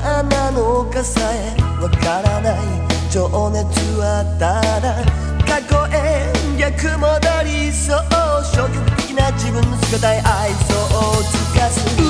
なのかさえわからない情熱はただ過去へ逆戻りそう消極的な自分の姿へ愛想を尽かす。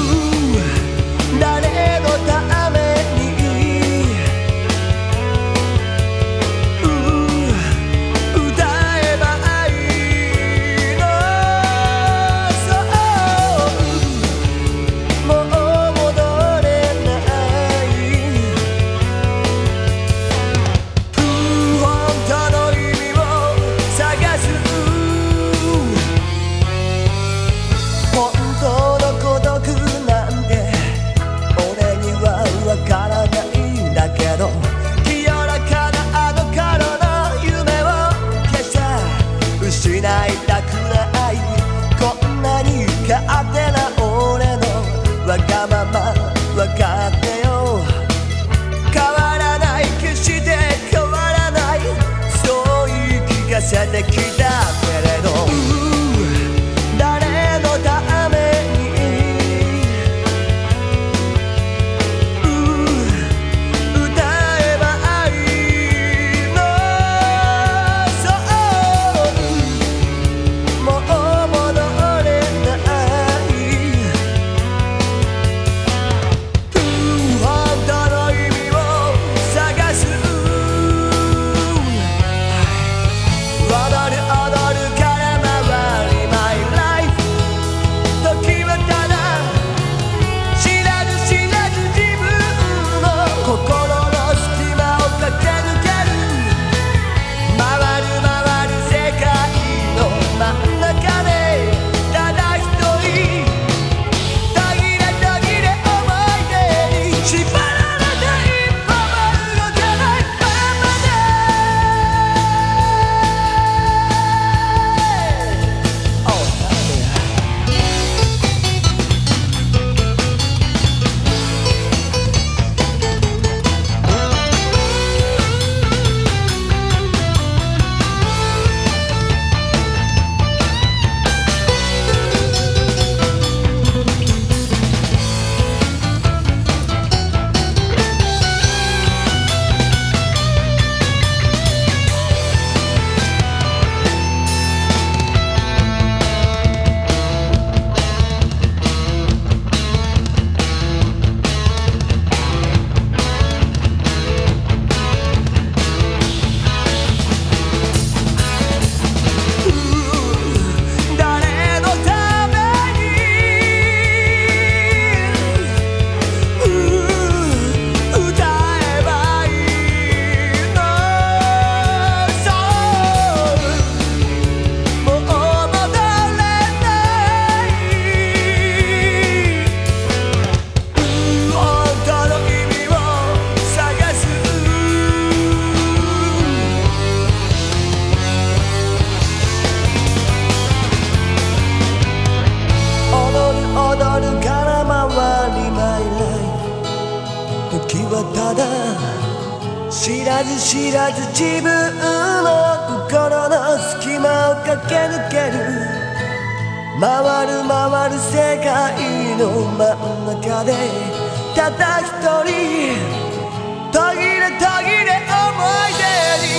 知らず知らず自分の心の隙間を駆け抜ける。回る回る世界の真ん中でただ一人途切れ途切れ思い出に。